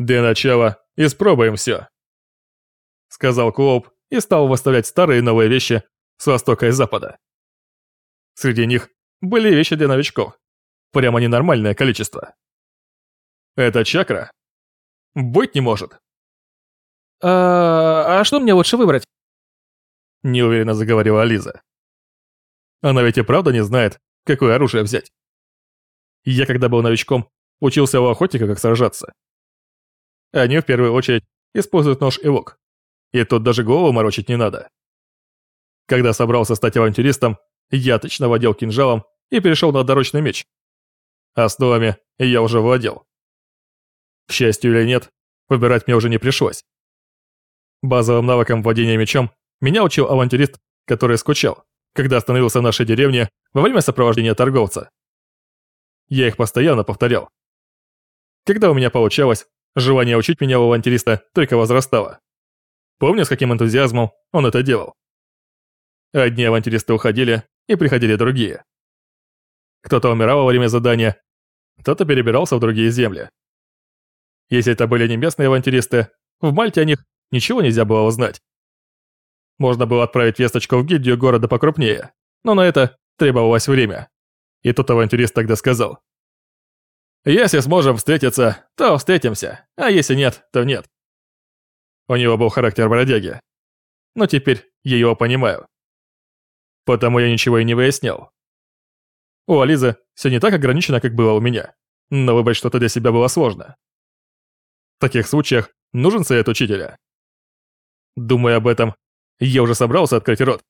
Для начала испробуем все. Сказал Клоуп и стал выставлять старые и новые вещи с востока и запада. Среди них были вещи для новичков. Прямо ненормальное количество. Это чакра? Быть не может. А, а что мне лучше выбрать? Неуверенно заговорила Лиза. Она ведь и правда не знает, какое оружие взять. Я, когда был новичком, учился у охотника, как сражаться. Они в первую очередь используют нож и лук. И тут даже голову морочить не надо. Когда собрался стать авантюристом, я отлично владел кинжалом и перешел на дорочный меч. Основами я уже владел. К счастью или нет, выбирать мне уже не пришлось. Базовым навыкам владения мечом меня учил авантюрист, который скучал, когда остановился в нашей деревне во время сопровождения торговца. Я их постоянно повторял. Когда у меня получалось, желание учить меня у авантюриста только возрастало. Помню, с каким энтузиазмом он это делал. Одни авантюристы уходили, и приходили другие. Кто-то умирал во время задания, кто-то перебирался в другие земли. Если это были не авантюристы, в Мальте о них ничего нельзя было узнать. Можно было отправить весточку в гильдию города покрупнее, но на это требовалось время. И тут авантюрист тогда сказал. «Если сможем встретиться, то встретимся, а если нет, то нет». У него был характер бродяги. Но теперь я его понимаю. Потому я ничего и не выяснял. У Ализы все не так ограничено, как было у меня, но выбрать что-то для себя было сложно. В таких случаях нужен совет учителя. Думая об этом, я уже собрался открыть рот.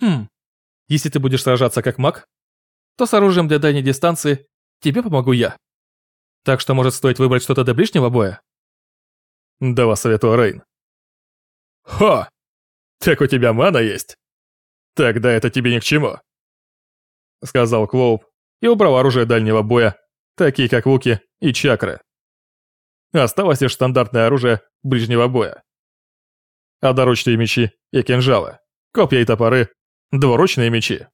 Хм, если ты будешь сражаться как маг, то с оружием для дальней дистанции тебе помогу я. Так что может стоит выбрать что-то для ближнего боя? Да вас советую Рейн. Хо! Так у тебя мана есть? Тогда это тебе ни к чему. Сказал Клоуп и убрал оружие дальнего боя, такие как луки и чакры. Осталось лишь стандартное оружие ближнего боя. Одноручные мечи и кинжалы, копья и топоры, двуручные мечи.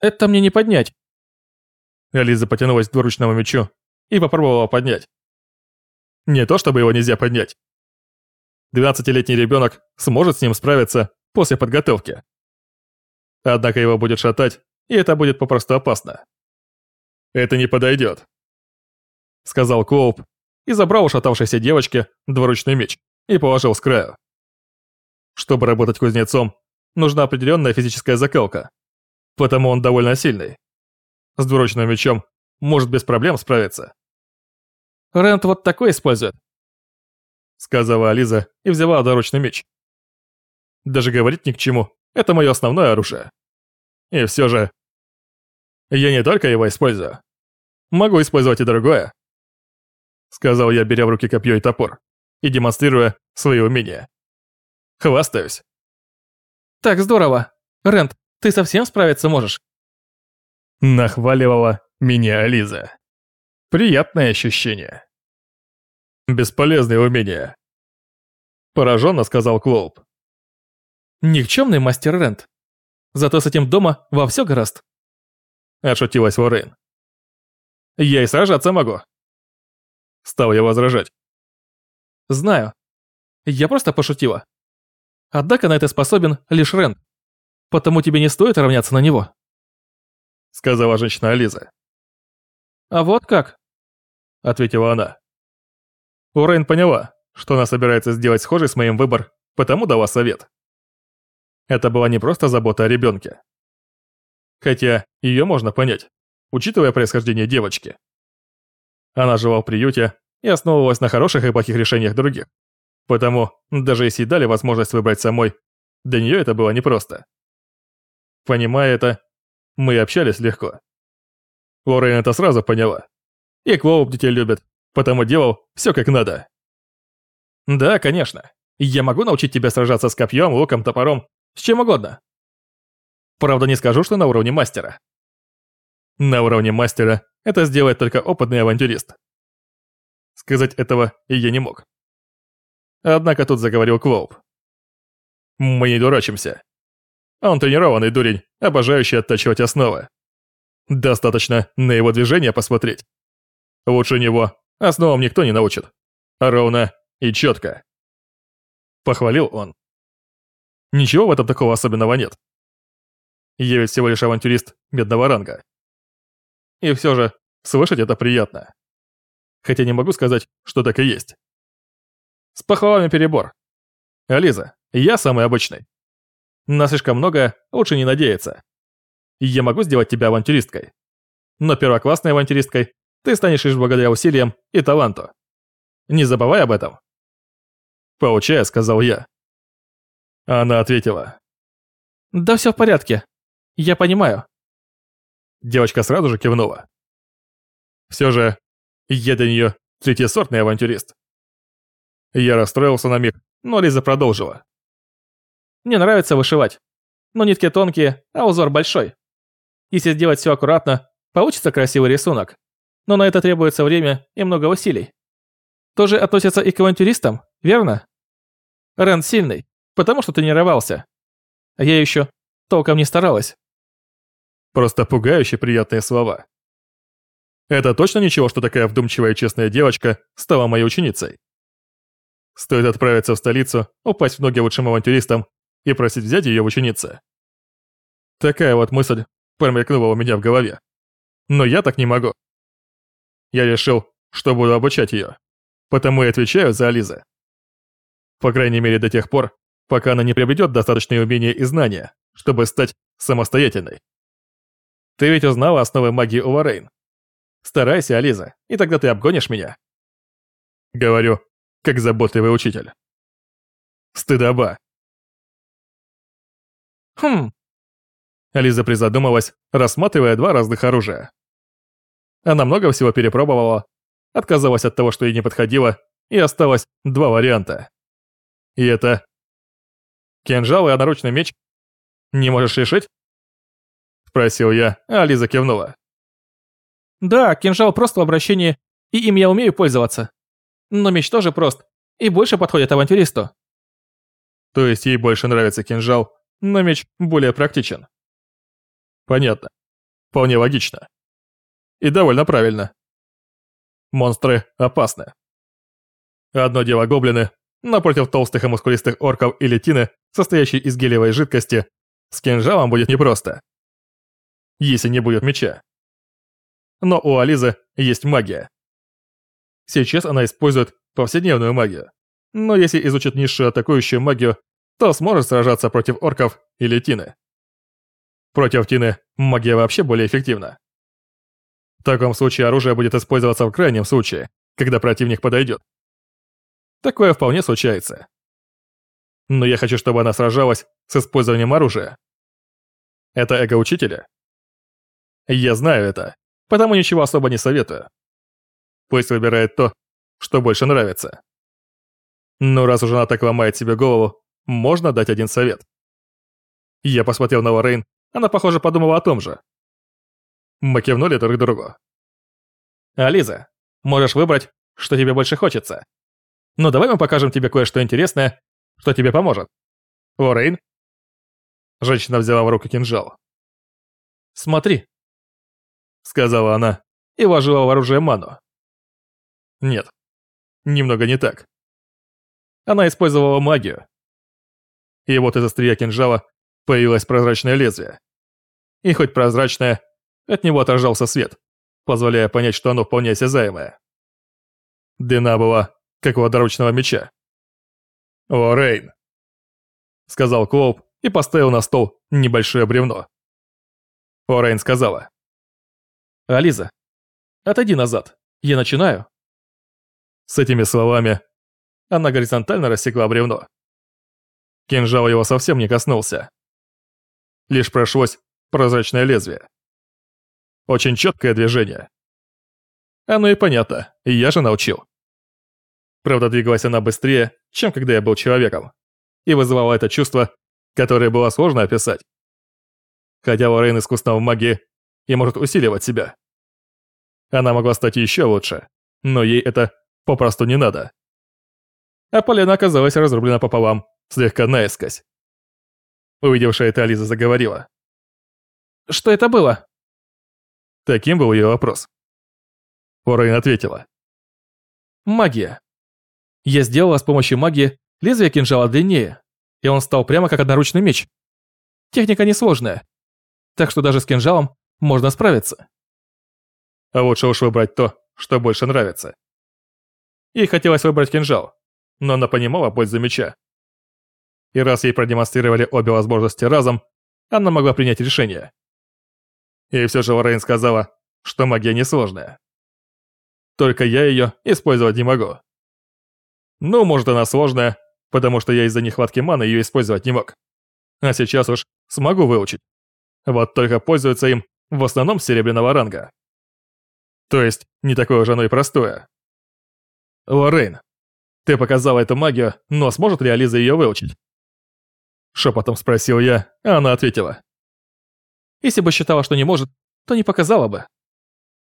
Это мне не поднять. Лиза потянулась к двуручному мечу и попробовала поднять. Не то чтобы его нельзя поднять. Двенадцатилетний ребенок сможет с ним справиться после подготовки. Однако его будет шатать, и это будет попросту опасно. «Это не подойдет», — сказал Коуп и забрал у шатавшейся девочки двуручный меч и положил с краю. Чтобы работать кузнецом, нужна определенная физическая закалка, потому он довольно сильный. С двуручным мечом может без проблем справиться. Рент вот такой использует. Сказала Ализа и взяла одноручный меч. Даже говорить ни к чему, это мое основное оружие. И все же... Я не только его использую. Могу использовать и другое. Сказал я, беря в руки копье и топор, и демонстрируя свои умения. Хвастаюсь. Так здорово. Рент, ты совсем справиться можешь? Нахваливала меня Ализа. Приятное ощущение. Бесполезные умения. Пораженно сказал Клоуп. Никчемный мастер Рент. Зато с этим дома во все гораст. Отшутилась Ворейн. Я и сражаться могу. Стал я возражать. Знаю. Я просто пошутила. Однако на это способен лишь Рент. Потому тебе не стоит равняться на него. Сказала женщина Ализа. А вот как? Ответила она. Урейн поняла, что она собирается сделать схожий с моим выбор, потому дала совет. Это была не просто забота о ребенке. Хотя ее можно понять, учитывая происхождение девочки. Она жила в приюте и основывалась на хороших и плохих решениях других. Потому, даже если дали возможность выбрать самой, для нее это было непросто. Понимая это, мы общались легко. Лорен это сразу поняла. И Клоуп детей любит, потому делал все как надо. Да, конечно. Я могу научить тебя сражаться с копьем, луком, топором, с чем угодно. Правда, не скажу, что на уровне мастера. На уровне мастера это сделает только опытный авантюрист. Сказать этого я не мог. Однако тут заговорил Клоуп. Мы не дурачимся. Он тренированный дурень, обожающий оттачивать основы. Достаточно на его движение посмотреть. Лучше него Основам никто не научит. А ровно и четко. Похвалил он. Ничего в этом такого особенного нет. Я ведь всего лишь авантюрист медного ранга. И все же, слышать это приятно. Хотя не могу сказать, что так и есть. С похвалами перебор. Ализа, я самый обычный. На слишком много лучше не надеяться. Я могу сделать тебя авантюристкой. Но первоклассной авантюристкой ты станешь лишь благодаря усилиям и таланту. Не забывай об этом. Получая, сказал я. Она ответила. Да все в порядке. Я понимаю. Девочка сразу же кивнула. Все же, я для нее третьесортный авантюрист. Я расстроился на миг, но Лиза продолжила. Мне нравится вышивать. Но нитки тонкие, а узор большой. Если сделать все аккуратно, получится красивый рисунок. Но на это требуется время и много усилий. Тоже относится и к авантюристам, верно? Рен сильный, потому что тренировался. А я еще толком не старалась. Просто пугающие приятные слова. Это точно ничего, что такая вдумчивая и честная девочка стала моей ученицей? Стоит отправиться в столицу, упасть в ноги лучшим авантюристам и просить взять ее в ученицы. Такая вот мысль промелькнула у меня в голове. Но я так не могу. Я решил, что буду обучать ее. Потому и отвечаю за Ализы. По крайней мере до тех пор, пока она не приобретет достаточные умения и знания, чтобы стать самостоятельной. Ты ведь узнала основы магии у Лоррейн. Старайся, Ализа, и тогда ты обгонишь меня. Говорю, как заботливый учитель. Стыдоба. Хм. Ализа призадумалась, рассматривая два разных оружия. Она много всего перепробовала, отказалась от того, что ей не подходило, и осталось два варианта. И это... Кинжал и одноручный меч? Не можешь решить? Спросил я, а Лиза кивнула. Да, кинжал просто в обращении, и им я умею пользоваться. Но меч тоже прост, и больше подходит авантюристу. То есть ей больше нравится кинжал, но меч более практичен. Понятно. Вполне логично. И довольно правильно. Монстры опасны. Одно дело гоблины, напротив толстых и мускулистых орков или тины, состоящей из гелевой жидкости, с кинжалом будет непросто если не будет меча. Но у Ализы есть магия. Сейчас она использует повседневную магию. Но если изучит низшую атакующую магию, то сможет сражаться против орков или Тины. Против Тины магия вообще более эффективна. В таком случае оружие будет использоваться в крайнем случае, когда противник подойдет. Такое вполне случается. Но я хочу, чтобы она сражалась с использованием оружия. Это эго учителя я знаю это, потому ничего особо не советую. Пусть выбирает то, что больше нравится. Но раз уже она так ломает себе голову, можно дать один совет. Я посмотрел на Лоррейн, она, похоже, подумала о том же. Мы кивнули друг другу. «Ализа, можешь выбрать, что тебе больше хочется. Но давай мы покажем тебе кое-что интересное, что тебе поможет. Лоррейн?» Женщина взяла в руку кинжал. «Смотри», сказала она и вложила в оружие ману. Нет, немного не так. Она использовала магию. И вот из острия кинжала появилось прозрачное лезвие. И хоть прозрачное, от него отражался свет, позволяя понять, что оно вполне осязаемое. Длина была, как у одноручного меча. «О, Рейн!» — сказал Клоуп и поставил на стол небольшое бревно. Орейн сказала. «Ализа, отойди назад, я начинаю». С этими словами она горизонтально рассекла бревно. Кинжал его совсем не коснулся. Лишь прошлось прозрачное лезвие. Очень четкое движение. Оно и понятно, я же научил. Правда, двигалась она быстрее, чем когда я был человеком, и вызывала это чувство, которое было сложно описать. Хотя Лорейн искусна в магии и может усиливать себя. Она могла стать еще лучше, но ей это попросту не надо. А Полина оказалась разрублена пополам, слегка наискось. Увидевшая это Ализа заговорила. «Что это было?» Таким был ее вопрос. Орейн ответила. Магия. Я сделала с помощью магии лезвие кинжала длиннее, и он стал прямо как одноручный меч. Техника несложная, так что даже с кинжалом можно справиться. А лучше уж выбрать то, что больше нравится. Ей хотелось выбрать кинжал, но она понимала пользу меча. И раз ей продемонстрировали обе возможности разом, она могла принять решение. И все же Лоррейн сказала, что магия несложная. Только я ее использовать не могу. Ну, может она сложная, потому что я из-за нехватки маны ее использовать не мог. А сейчас уж смогу выучить. Вот только пользуются им в основном серебряного ранга. То есть, не такое уж оно и простое. Лоррейн, ты показала эту магию, но сможет ли Ализа ее выучить? Шепотом спросил я, а она ответила. Если бы считала, что не может, то не показала бы.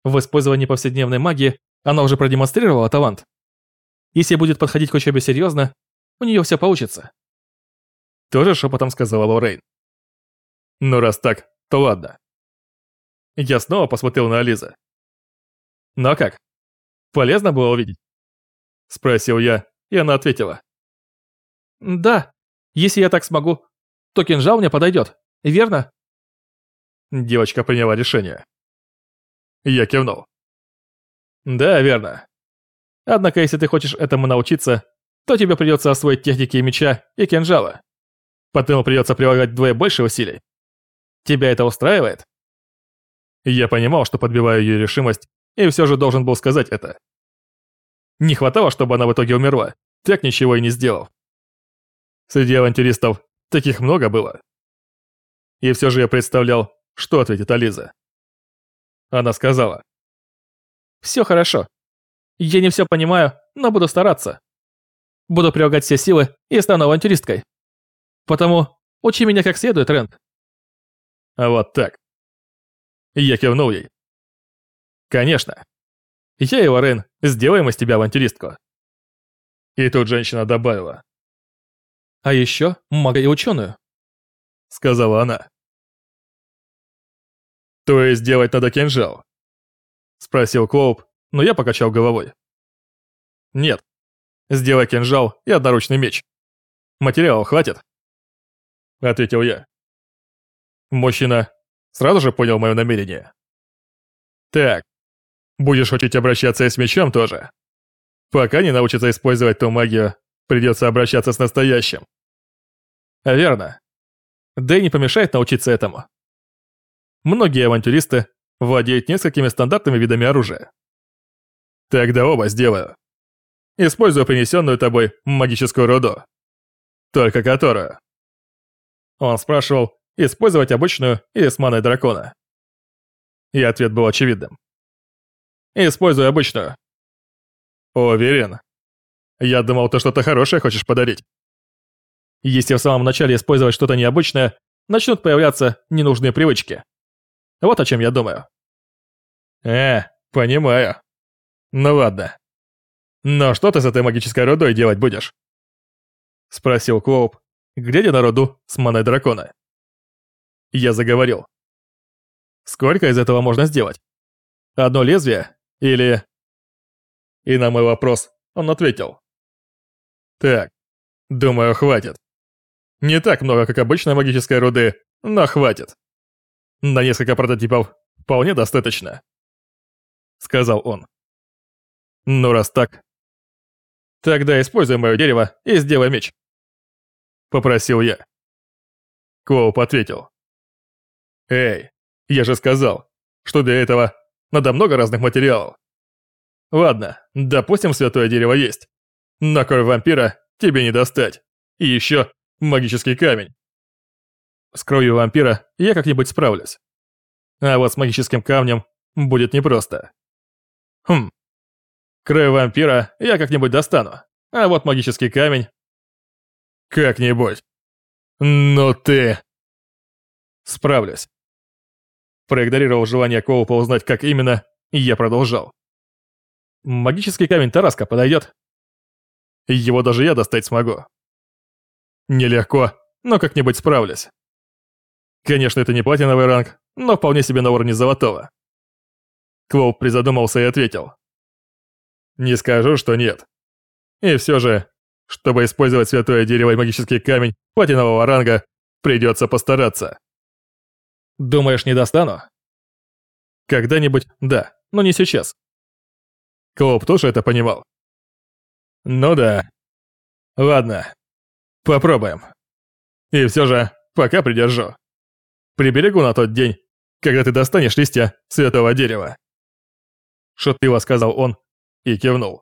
В использовании повседневной магии она уже продемонстрировала талант. Если будет подходить к учебе серьезно, у нее все получится. Тоже шепотом сказала Лоррейн. Ну раз так, то ладно. Я снова посмотрел на Ализа. Ну а как? Полезно было увидеть? Спросил я, и она ответила. Да, если я так смогу, то кинжал мне подойдет, верно? Девочка приняла решение. Я кивнул. Да, верно. Однако, если ты хочешь этому научиться, то тебе придется освоить техники меча и кинжала. Потому придется прилагать вдвое больше усилий. Тебя это устраивает? Я понимал, что подбиваю ее решимость, и все же должен был сказать это. Не хватало, чтобы она в итоге умерла, так ничего и не сделал. Среди авантюристов таких много было. И все же я представлял, что ответит Ализа. Она сказала. «Все хорошо. Я не все понимаю, но буду стараться. Буду прилагать все силы и стану авантюристкой. Потому учи меня как следует, Рэнд». А вот так. Я кивнул ей. «Конечно. Я и Лорен сделаем из тебя авантюристку». И тут женщина добавила. «А еще мага и ученую», — сказала она. «То есть делать надо кинжал?» — спросил Клоуп, но я покачал головой. «Нет. Сделай кинжал и одноручный меч. Материала хватит?» — ответил я. Мужчина сразу же понял мое намерение. «Так, будешь учить обращаться и с мечом тоже. Пока не научится использовать ту магию, придется обращаться с настоящим». «Верно. Да и не помешает научиться этому. Многие авантюристы владеют несколькими стандартными видами оружия. Тогда оба сделаю. Использую принесенную тобой магическую руду. Только которую. Он спрашивал, использовать обычную или с маной дракона. И ответ был очевидным. Использую обычную. Уверен. Я думал, ты что-то хорошее хочешь подарить. Если в самом начале использовать что-то необычное, начнут появляться ненужные привычки. Вот о чем я думаю. Э, понимаю. Ну ладно. Но что ты с этой магической рудой делать будешь? Спросил Клоуп, глядя на руду с маной дракона. Я заговорил. Сколько из этого можно сделать? Одно лезвие? Или... И на мой вопрос он ответил. Так, думаю, хватит. Не так много, как обычной магической руды, но хватит. На несколько прототипов вполне достаточно. Сказал он. Ну раз так, тогда используй мое дерево и сделай меч. Попросил я. Коуп ответил. Эй, я же сказал, что для этого надо много разных материалов. Ладно, допустим, святое дерево есть. Но кровь вампира тебе не достать. И еще магический камень. С кровью вампира я как-нибудь справлюсь. А вот с магическим камнем будет непросто. Хм. Кровь вампира я как-нибудь достану. А вот магический камень... Как-нибудь. Ну ты... Справлюсь. Проигнорировал желание Коупа узнать, как именно, и я продолжал. Магический камень Тараска подойдет. Его даже я достать смогу. Нелегко, но как-нибудь справлюсь. Конечно, это не платиновый ранг, но вполне себе на уровне золотого. Клоуп призадумался и ответил. Не скажу, что нет. И все же, чтобы использовать святое дерево и магический камень платинового ранга, придется постараться. Думаешь, не достану? Когда-нибудь да, но не сейчас. Клоп тоже это понимал. Ну да. Ладно. Попробуем. И все же, пока придержу. Приберегу на тот день, когда ты достанешь листья святого дерева. Шутливо сказал он и кивнул.